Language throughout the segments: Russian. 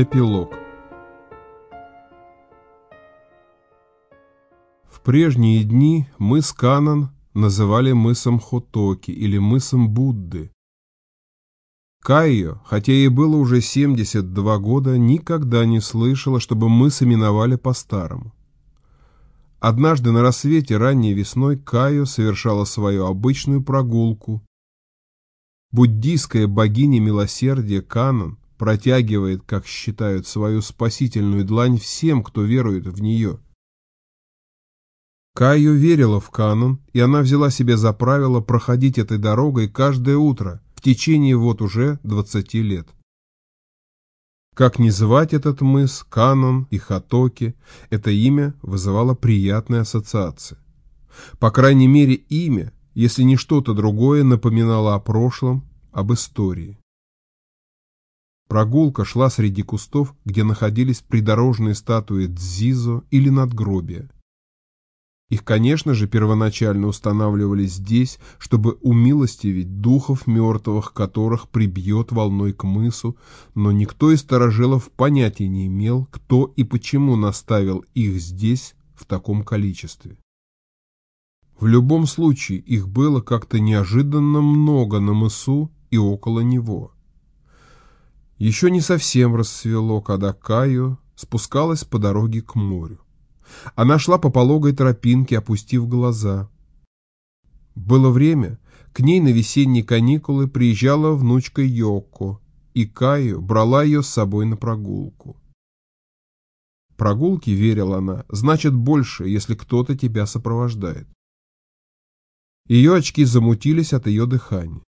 Эпилог В прежние дни мыс Канан называли мысом Хотоки или мысом Будды. Кайо, хотя ей было уже 72 года, никогда не слышала, чтобы мыс именовали по-старому. Однажды на рассвете ранней весной Кайо совершала свою обычную прогулку. Буддийская богиня милосердия Канан протягивает, как считают, свою спасительную длань всем, кто верует в нее. Кайо верила в канон, и она взяла себе за правило проходить этой дорогой каждое утро в течение вот уже 20 лет. Как не звать этот мыс, Канон и Хатоки, это имя вызывало приятные ассоциации. По крайней мере, имя, если не что-то другое, напоминало о прошлом, об истории. Прогулка шла среди кустов, где находились придорожные статуи Дзизо или надгробия. Их, конечно же, первоначально устанавливали здесь, чтобы умилостивить духов мертвых, которых прибьет волной к мысу, но никто из старожилов понятия не имел, кто и почему наставил их здесь в таком количестве. В любом случае, их было как-то неожиданно много на мысу и около него. Еще не совсем рассвело, когда Каю спускалась по дороге к морю. Она шла по пологой тропинке, опустив глаза. Было время, к ней на весенние каникулы приезжала внучка Йоко, и Каю брала ее с собой на прогулку. Прогулки, верила она, значит больше, если кто-то тебя сопровождает. Ее очки замутились от ее дыхания.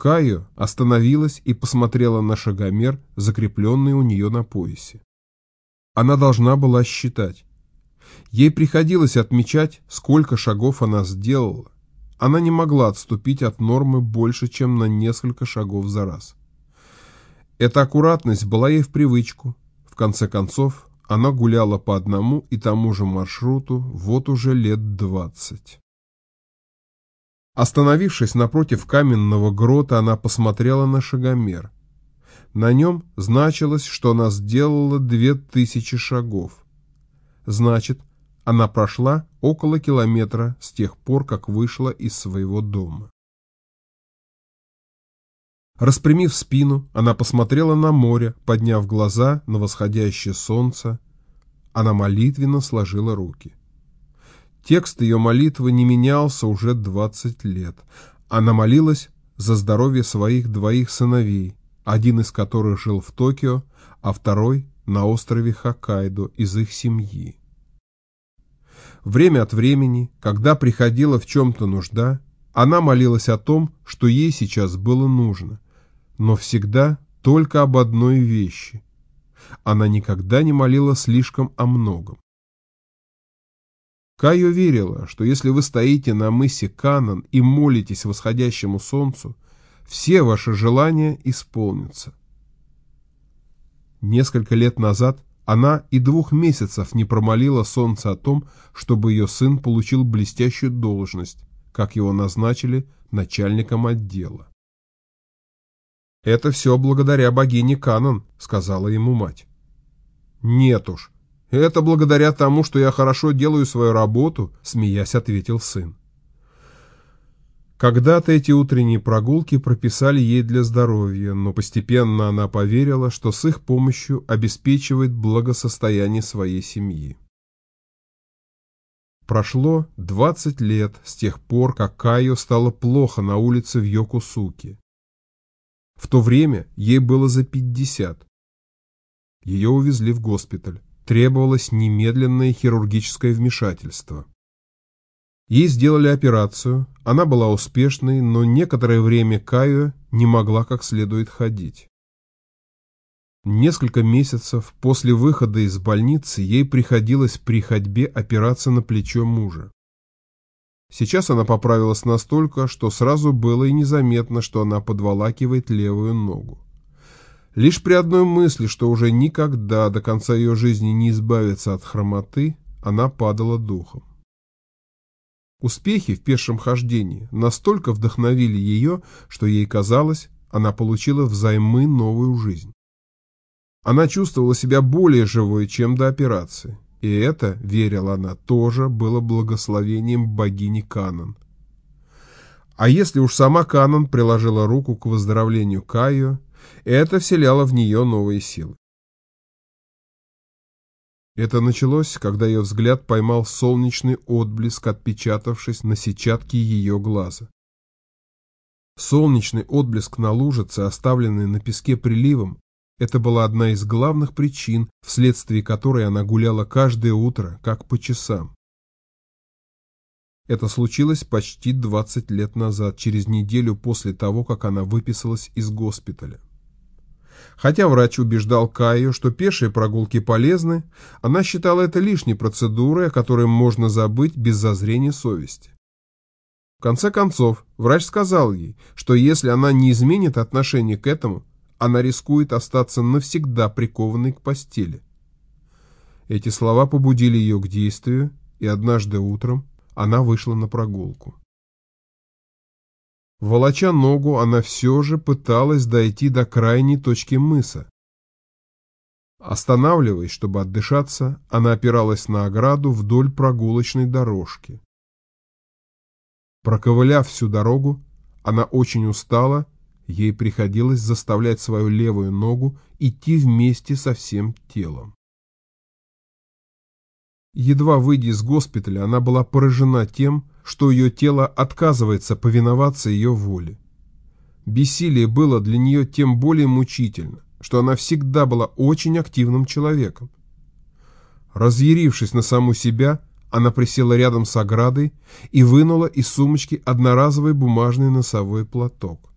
Кайо остановилась и посмотрела на шагомер, закрепленный у нее на поясе. Она должна была считать. Ей приходилось отмечать, сколько шагов она сделала. Она не могла отступить от нормы больше, чем на несколько шагов за раз. Эта аккуратность была ей в привычку. В конце концов, она гуляла по одному и тому же маршруту вот уже лет двадцать. Остановившись напротив каменного грота, она посмотрела на шагомер. На нем значилось, что она сделала две тысячи шагов. Значит, она прошла около километра с тех пор, как вышла из своего дома. Распрямив спину, она посмотрела на море, подняв глаза на восходящее солнце. Она молитвенно сложила руки. Текст ее молитвы не менялся уже 20 лет. Она молилась за здоровье своих двоих сыновей, один из которых жил в Токио, а второй на острове Хоккайдо из их семьи. Время от времени, когда приходила в чем-то нужда, она молилась о том, что ей сейчас было нужно, но всегда только об одной вещи. Она никогда не молила слишком о многом. Кайо верила, что если вы стоите на мысе Канан и молитесь восходящему солнцу, все ваши желания исполнятся. Несколько лет назад она и двух месяцев не промолила солнце о том, чтобы ее сын получил блестящую должность, как его назначили начальником отдела. «Это все благодаря богине Канан», — сказала ему мать. «Нет уж, «Это благодаря тому, что я хорошо делаю свою работу», — смеясь ответил сын. Когда-то эти утренние прогулки прописали ей для здоровья, но постепенно она поверила, что с их помощью обеспечивает благосостояние своей семьи. Прошло 20 лет с тех пор, как Кайо стало плохо на улице в Йокусуке. В то время ей было за 50. Ее увезли в госпиталь требовалось немедленное хирургическое вмешательство. Ей сделали операцию, она была успешной, но некоторое время Кайо не могла как следует ходить. Несколько месяцев после выхода из больницы ей приходилось при ходьбе опираться на плечо мужа. Сейчас она поправилась настолько, что сразу было и незаметно, что она подволакивает левую ногу. Лишь при одной мысли, что уже никогда до конца ее жизни не избавится от хромоты, она падала духом. Успехи в пешем хождении настолько вдохновили ее, что ей казалось, она получила взаймы новую жизнь. Она чувствовала себя более живой, чем до операции. И это, верила она, тоже было благословением богини Канан. А если уж сама Канан приложила руку к выздоровлению Кайо, это вселяло в нее новые силы. Это началось, когда ее взгляд поймал солнечный отблеск, отпечатавшись на сетчатке ее глаза. Солнечный отблеск на лужице, оставленный на песке приливом, это была одна из главных причин, вследствие которой она гуляла каждое утро, как по часам. Это случилось почти 20 лет назад, через неделю после того, как она выписалась из госпиталя. Хотя врач убеждал Каю, что пешие прогулки полезны, она считала это лишней процедурой, о которой можно забыть без зазрения совести. В конце концов, врач сказал ей, что если она не изменит отношение к этому, она рискует остаться навсегда прикованной к постели. Эти слова побудили ее к действию, и однажды утром она вышла на прогулку. Волоча ногу, она все же пыталась дойти до крайней точки мыса. Останавливаясь, чтобы отдышаться, она опиралась на ограду вдоль прогулочной дорожки. Проковыляв всю дорогу, она очень устала Ей приходилось заставлять свою левую ногу идти вместе со всем телом. Едва выйдя из госпиталя, она была поражена тем, что ее тело отказывается повиноваться ее воле. Бессилие было для нее тем более мучительно, что она всегда была очень активным человеком. Разъярившись на саму себя, она присела рядом с оградой и вынула из сумочки одноразовый бумажный носовой платок.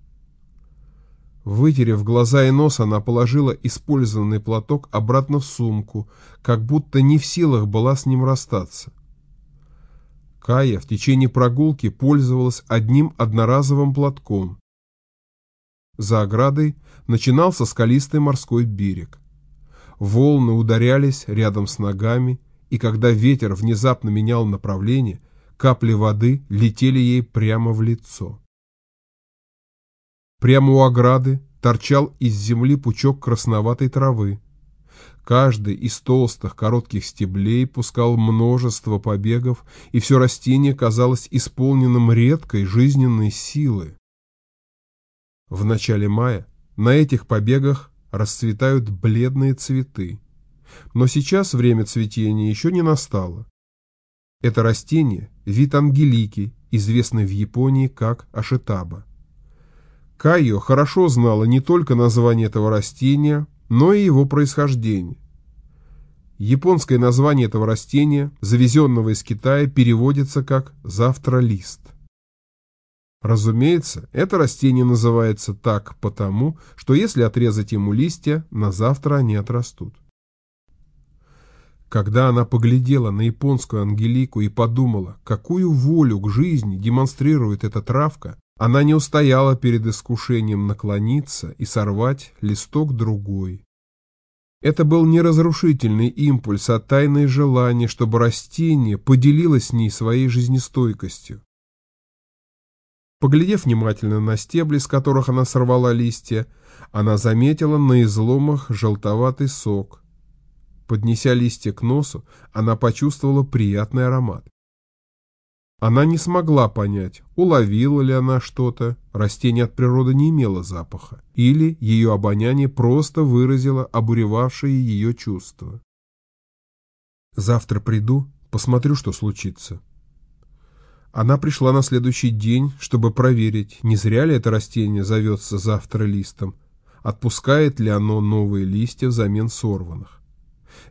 Вытерев глаза и нос, она положила использованный платок обратно в сумку, как будто не в силах была с ним расстаться. Кая в течение прогулки пользовалась одним одноразовым платком. За оградой начинался скалистый морской берег. Волны ударялись рядом с ногами, и когда ветер внезапно менял направление, капли воды летели ей прямо в лицо. Прямо у ограды торчал из земли пучок красноватой травы. Каждый из толстых коротких стеблей пускал множество побегов, и все растение казалось исполненным редкой жизненной силы. В начале мая на этих побегах расцветают бледные цветы, но сейчас время цветения еще не настало. Это растение – вид ангелики, известный в Японии как ашитаба. Кайо хорошо знала не только название этого растения, но и его происхождение. Японское название этого растения, завезенного из Китая, переводится как «завтра-лист». Разумеется, это растение называется так потому, что если отрезать ему листья, на завтра они отрастут. Когда она поглядела на японскую Ангелику и подумала, какую волю к жизни демонстрирует эта травка, она не устояла перед искушением наклониться и сорвать листок другой. Это был не разрушительный импульс, а тайное желание, чтобы растение поделилось с ней своей жизнестойкостью. Поглядев внимательно на стебли, с которых она сорвала листья, она заметила на изломах желтоватый сок. Поднеся листья к носу, она почувствовала приятный аромат. Она не смогла понять, уловила ли она что-то, растение от природы не имело запаха, или ее обоняние просто выразило обуревавшие ее чувства. «Завтра приду, посмотрю, что случится». Она пришла на следующий день, чтобы проверить, не зря ли это растение зовется завтра листом, отпускает ли оно новые листья взамен сорванных.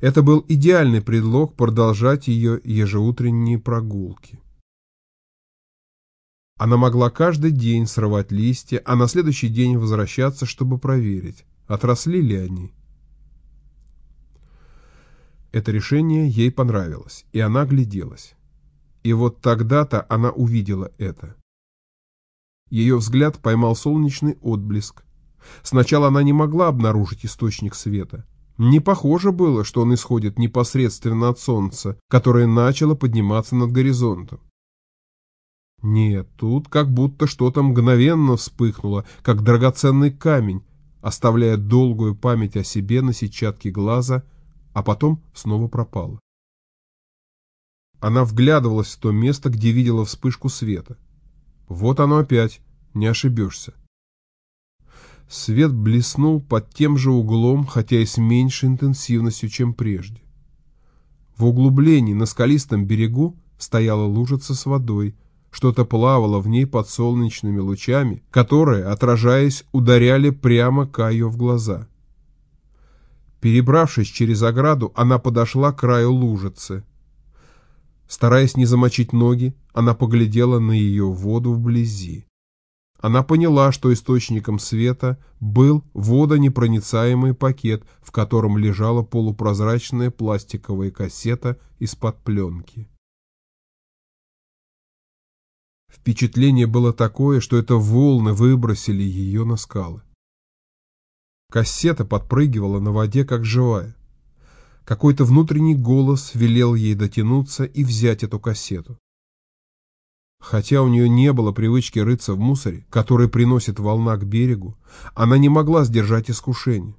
Это был идеальный предлог продолжать ее ежеутренние прогулки. Она могла каждый день срывать листья, а на следующий день возвращаться, чтобы проверить, отросли ли они. Это решение ей понравилось, и она гляделась. И вот тогда-то она увидела это. Ее взгляд поймал солнечный отблеск. Сначала она не могла обнаружить источник света. Не похоже было, что он исходит непосредственно от солнца, которое начало подниматься над горизонтом. Нет, тут как будто что-то мгновенно вспыхнуло, как драгоценный камень, оставляя долгую память о себе на сетчатке глаза, а потом снова пропала. Она вглядывалась в то место, где видела вспышку света. Вот оно опять, не ошибешься. Свет блеснул под тем же углом, хотя и с меньшей интенсивностью, чем прежде. В углублении на скалистом берегу стояла лужица с водой, что-то плавало в ней под солнечными лучами, которые, отражаясь, ударяли прямо Кайо в глаза. Перебравшись через ограду, она подошла к краю лужицы. Стараясь не замочить ноги, она поглядела на ее воду вблизи. Она поняла, что источником света был водонепроницаемый пакет, в котором лежала полупрозрачная пластиковая кассета из-под пленки. Впечатление было такое, что это волны выбросили ее на скалы. Кассета подпрыгивала на воде, как живая. Какой-то внутренний голос велел ей дотянуться и взять эту кассету. Хотя у нее не было привычки рыться в мусоре, который приносит волна к берегу, она не могла сдержать искушение.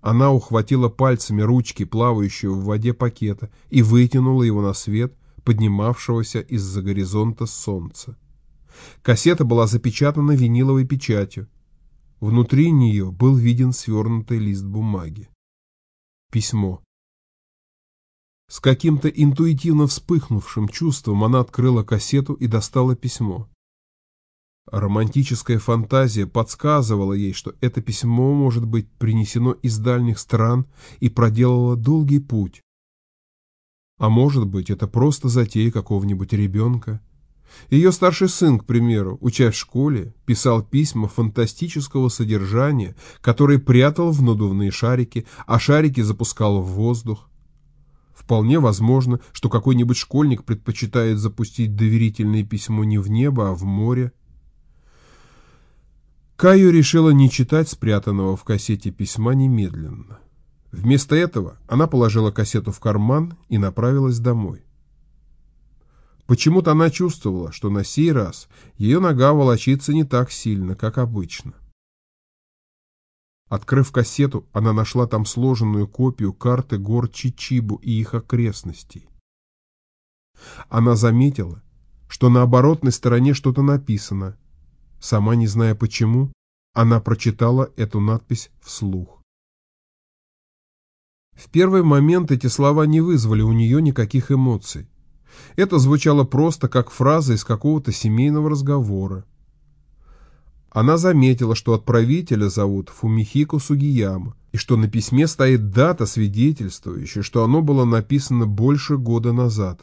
Она ухватила пальцами ручки плавающего в воде пакета и вытянула его на свет, поднимавшегося из-за горизонта солнца. Кассета была запечатана виниловой печатью. Внутри нее был виден свернутый лист бумаги. Письмо. С каким-то интуитивно вспыхнувшим чувством она открыла кассету и достала письмо. Романтическая фантазия подсказывала ей, что это письмо может быть принесено из дальних стран и проделало долгий путь. А может быть, это просто затея какого-нибудь ребенка. Ее старший сын, к примеру, учась в школе, писал письма фантастического содержания, которые прятал в надувные шарики, а шарики запускал в воздух. Вполне возможно, что какой-нибудь школьник предпочитает запустить доверительное письмо не в небо, а в море. Каю решила не читать спрятанного в кассете письма немедленно. Вместо этого она положила кассету в карман и направилась домой. Почему-то она чувствовала, что на сей раз ее нога волочится не так сильно, как обычно. Открыв кассету, она нашла там сложенную копию карты гор Чичибу и их окрестностей. Она заметила, что на оборотной стороне что-то написано. Сама не зная почему, она прочитала эту надпись вслух. В первый момент эти слова не вызвали у нее никаких эмоций. Это звучало просто как фраза из какого-то семейного разговора. Она заметила, что отправителя зовут Фумихико Сугияма, и что на письме стоит дата, свидетельствующая, что оно было написано больше года назад.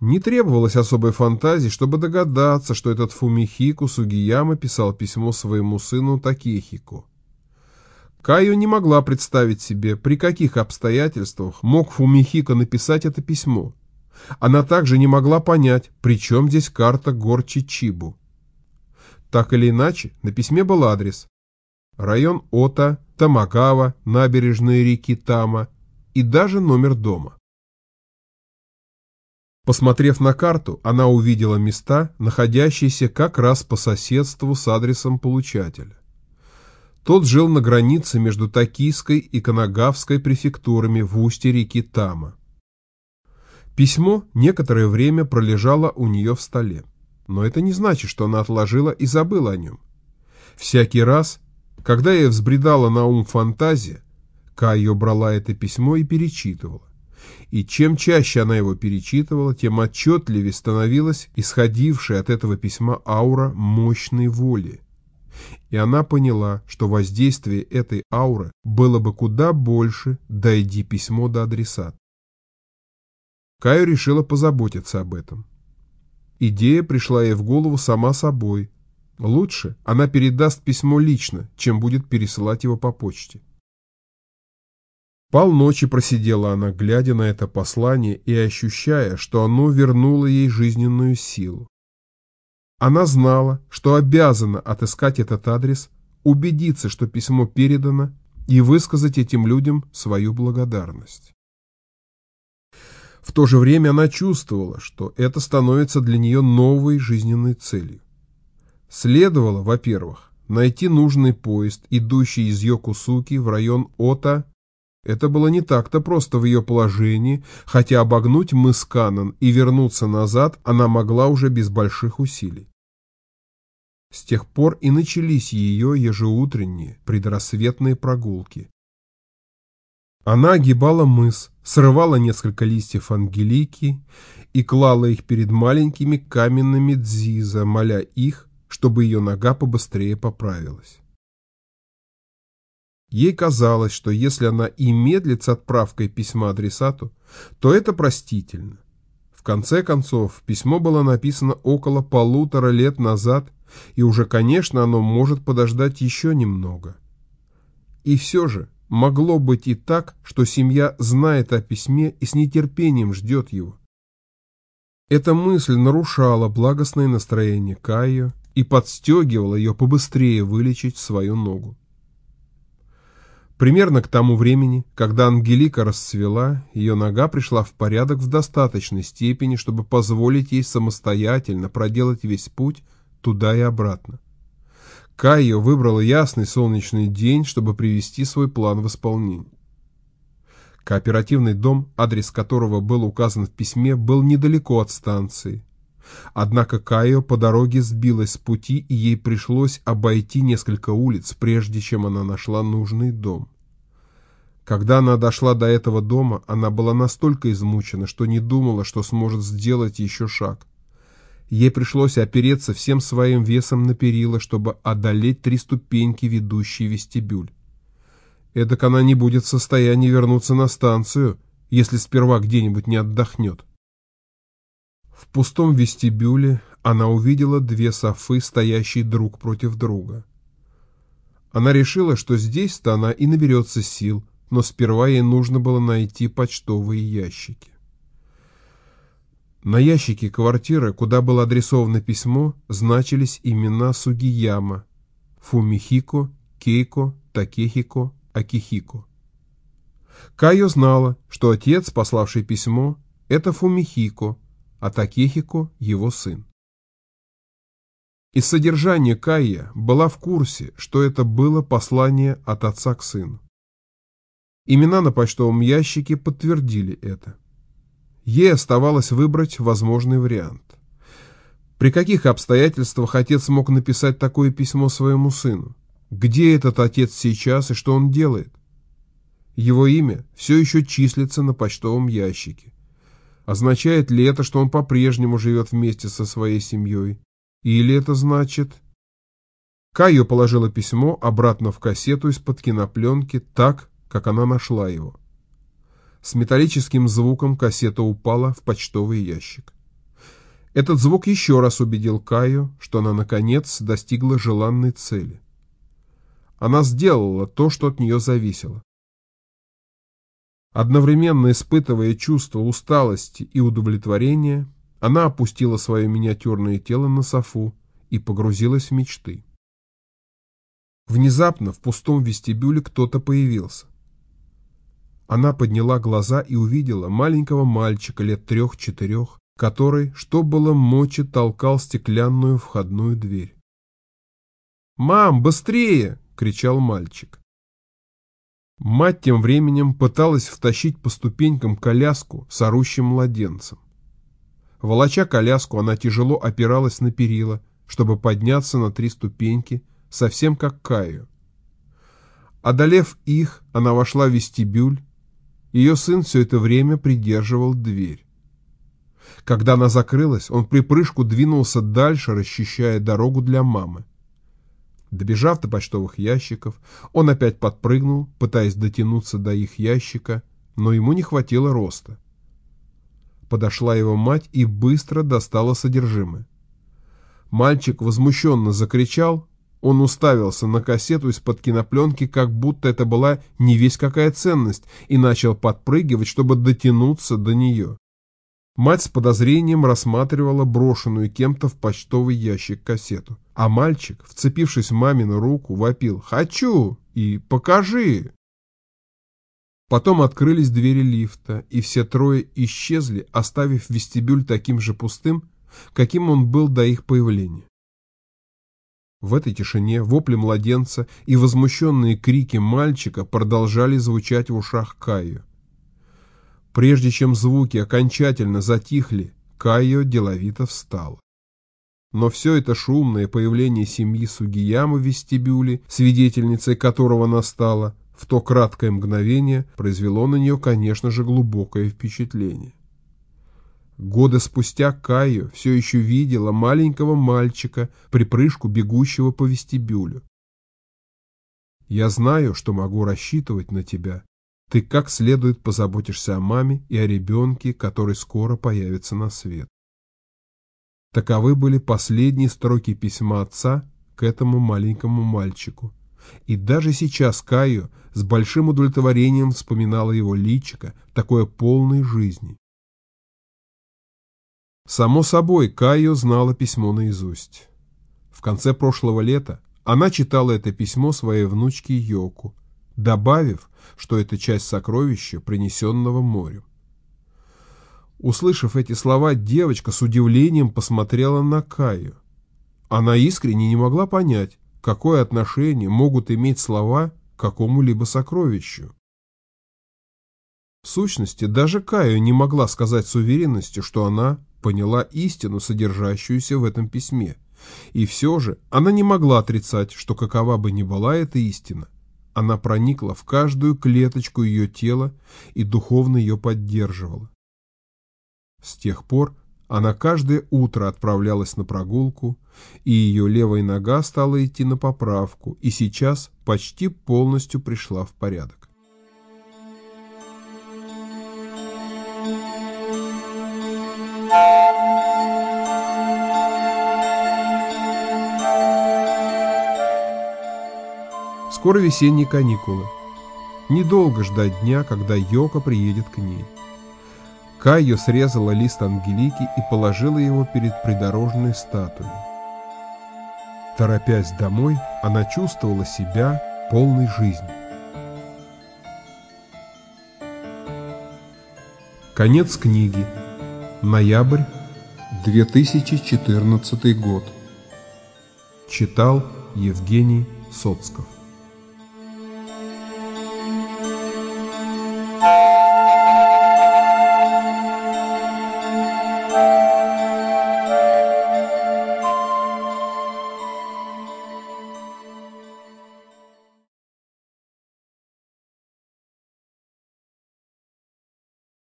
Не требовалось особой фантазии, чтобы догадаться, что этот Фумихико Сугияма писал письмо своему сыну Такехико. Кайо не могла представить себе, при каких обстоятельствах мог Фумихико написать это письмо. Она также не могла понять, при чем здесь карта гор Чичибу. Так или иначе, на письме был адрес. Район Ота, Тамагава, набережные реки Тама и даже номер дома. Посмотрев на карту, она увидела места, находящиеся как раз по соседству с адресом получателя. Тот жил на границе между Токийской и Канагавской префектурами в устье реки Тама. Письмо некоторое время пролежало у нее в столе но это не значит, что она отложила и забыла о нем. Всякий раз, когда ей взбредала на ум фантазия, Кайо брала это письмо и перечитывала. И чем чаще она его перечитывала, тем отчетливее становилась исходившая от этого письма аура мощной воли. И она поняла, что воздействие этой ауры было бы куда больше, дойди письмо до адресата. Каю решила позаботиться об этом. Идея пришла ей в голову сама собой. Лучше она передаст письмо лично, чем будет пересылать его по почте. Полночи просидела она, глядя на это послание и ощущая, что оно вернуло ей жизненную силу. Она знала, что обязана отыскать этот адрес, убедиться, что письмо передано, и высказать этим людям свою благодарность. В то же время она чувствовала, что это становится для нее новой жизненной целью. Следовало, во-первых, найти нужный поезд, идущий из Йокусуки в район Ота. Это было не так-то просто в ее положении, хотя обогнуть мыс Канон и вернуться назад она могла уже без больших усилий. С тех пор и начались ее ежеутренние предрассветные прогулки. Она огибала мыс, срывала несколько листьев ангелики и клала их перед маленькими каменными дзиза, моля их, чтобы ее нога побыстрее поправилась. Ей казалось, что если она и медлит с отправкой письма адресату, то это простительно. В конце концов, письмо было написано около полутора лет назад, и уже, конечно, оно может подождать еще немного. И все же, Могло быть и так, что семья знает о письме и с нетерпением ждет его. Эта мысль нарушала благостное настроение Кайо и подстегивала ее побыстрее вылечить свою ногу. Примерно к тому времени, когда Ангелика расцвела, ее нога пришла в порядок в достаточной степени, чтобы позволить ей самостоятельно проделать весь путь туда и обратно. Кайо выбрала ясный солнечный день, чтобы привести свой план в исполнение. Кооперативный дом, адрес которого был указан в письме, был недалеко от станции. Однако Кайо по дороге сбилась с пути, и ей пришлось обойти несколько улиц, прежде чем она нашла нужный дом. Когда она дошла до этого дома, она была настолько измучена, что не думала, что сможет сделать еще шаг. Ей пришлось опереться всем своим весом на перила, чтобы одолеть три ступеньки, ведущие в вестибюль. Эдак она не будет в состоянии вернуться на станцию, если сперва где-нибудь не отдохнет. В пустом вестибюле она увидела две софы, стоящие друг против друга. Она решила, что здесь-то она и наберется сил, но сперва ей нужно было найти почтовые ящики. На ящике квартиры, куда было адресовано письмо, значились имена Сугияма, Фумихико, Кейко, Такехико, Акихико. Кайо знала, что отец, пославший письмо, это Фумихико, а Такехико – его сын. Из содержания Кайя была в курсе, что это было послание от отца к сыну. Имена на почтовом ящике подтвердили это. Ей оставалось выбрать возможный вариант. При каких обстоятельствах отец мог написать такое письмо своему сыну? Где этот отец сейчас и что он делает? Его имя все еще числится на почтовом ящике. Означает ли это, что он по-прежнему живет вместе со своей семьей? Или это значит... Кайо положила письмо обратно в кассету из-под кинопленки так, как она нашла его. С металлическим звуком кассета упала в почтовый ящик. Этот звук еще раз убедил Каю, что она, наконец, достигла желанной цели. Она сделала то, что от нее зависело. Одновременно испытывая чувство усталости и удовлетворения, она опустила свое миниатюрное тело на софу и погрузилась в мечты. Внезапно в пустом вестибюле кто-то появился. Она подняла глаза и увидела маленького мальчика лет трех-четырех, который, что было мочи, толкал стеклянную входную дверь. «Мам, быстрее!» — кричал мальчик. Мать тем временем пыталась втащить по ступенькам коляску с орущим младенцем. Волоча коляску, она тяжело опиралась на перила, чтобы подняться на три ступеньки, совсем как Каю. Одолев их, она вошла в вестибюль ее сын все это время придерживал дверь. Когда она закрылась, он при прыжку двинулся дальше, расчищая дорогу для мамы. Добежав до почтовых ящиков, он опять подпрыгнул, пытаясь дотянуться до их ящика, но ему не хватило роста. Подошла его мать и быстро достала содержимое. Мальчик возмущенно закричал, он уставился на кассету из-под кинопленки, как будто это была не весь какая ценность, и начал подпрыгивать, чтобы дотянуться до нее. Мать с подозрением рассматривала брошенную кем-то в почтовый ящик кассету, а мальчик, вцепившись в мамину руку, вопил «Хочу!» и «Покажи!». Потом открылись двери лифта, и все трое исчезли, оставив вестибюль таким же пустым, каким он был до их появления. В этой тишине вопли младенца и возмущенные крики мальчика продолжали звучать в ушах Кайо. Прежде чем звуки окончательно затихли, Кайо деловито встал. Но все это шумное появление семьи Сугияма в вестибюле, свидетельницей которого настала, в то краткое мгновение произвело на нее, конечно же, глубокое впечатление. Годы спустя Кайо все еще видела маленького мальчика, припрыжку бегущего по вестибюлю. «Я знаю, что могу рассчитывать на тебя. Ты как следует позаботишься о маме и о ребенке, который скоро появится на свет». Таковы были последние строки письма отца к этому маленькому мальчику. И даже сейчас Кайо с большим удовлетворением вспоминала его личико, такое полной жизни. Само собой, Кайо знала письмо наизусть. В конце прошлого лета она читала это письмо своей внучке Йоку, добавив, что это часть сокровища, принесенного морем. Услышав эти слова, девочка с удивлением посмотрела на Каю. Она искренне не могла понять, какое отношение могут иметь слова к какому-либо сокровищу. В сущности, даже Каю не могла сказать с уверенностью, что она поняла истину, содержащуюся в этом письме. И все же она не могла отрицать, что какова бы ни была эта истина, она проникла в каждую клеточку ее тела и духовно ее поддерживала. С тех пор она каждое утро отправлялась на прогулку, и ее левая нога стала идти на поправку, и сейчас почти полностью пришла в порядок. Скоро весенние каникулы. Недолго ждать дня, когда Йока приедет к ней. Кайо срезала лист Ангелики и положила его перед придорожной статуей. Торопясь домой, она чувствовала себя полной жизни. Конец книги. Ноябрь 2014 год. Читал Евгений Соцков.